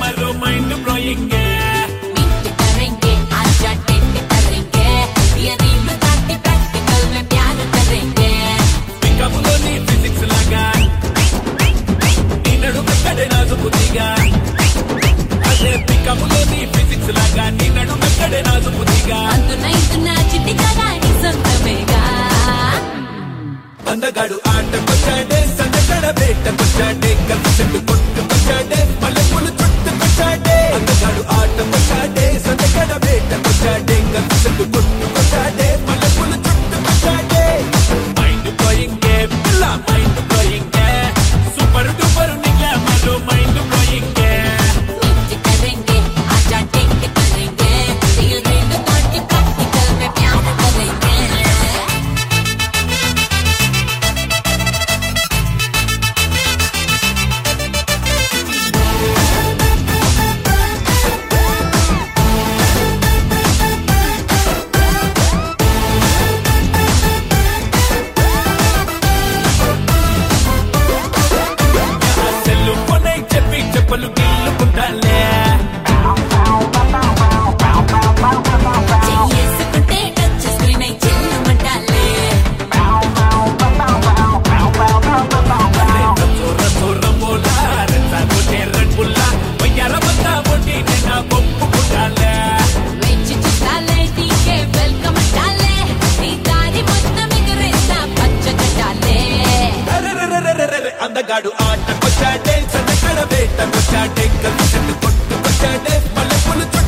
मरो mind blowing అందగాడు ఆట కొచ్చాడే సన్నగడ బేట కొచ్చాడే కలిసట్టు కొట్టు కొచ్చాడే కొట్టాడే చంద్రకడ వేట కొట్టాడే కలిసి కొట్టు కొట్టాడే మళ్ళీ పులుచు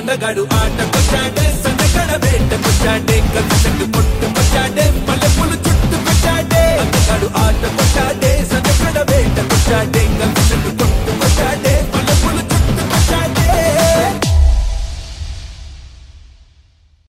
అందగాడు ఆటకొచ్చాడే సందగడ వేటకొచ్చాడే కలిసట్టు పొట్టుకొచ్చాడే